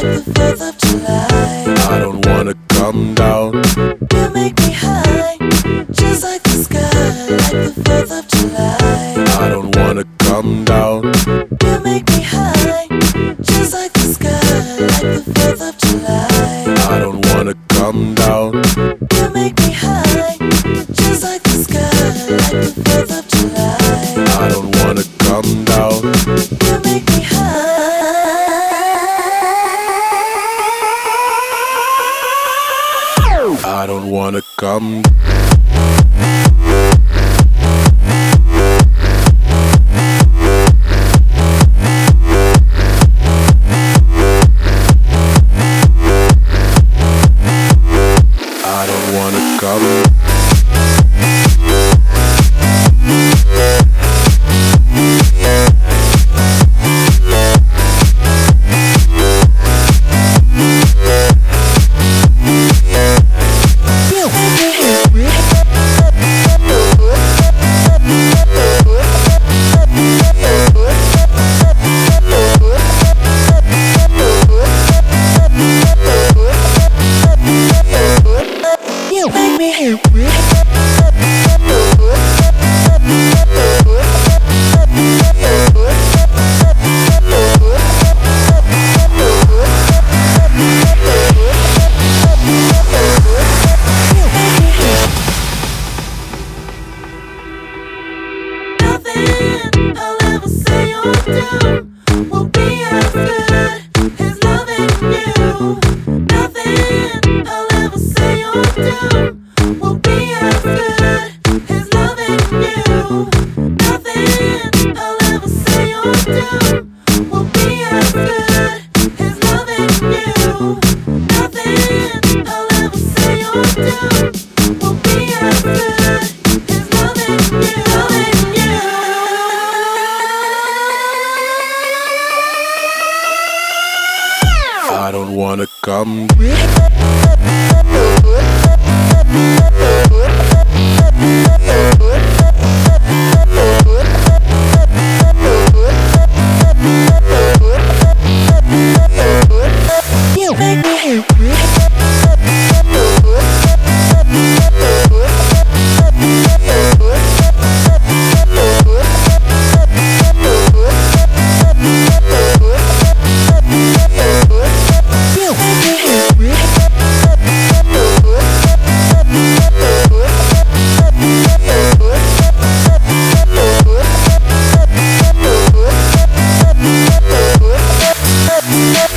I don't wanna come down. You make me high, just like the sky, like the Fourth of July. I don't wanna come down. don't wanna come. Nothing I'll ever say or do will be as good as loving you. Nothing I'll ever say or do come.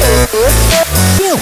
Boom.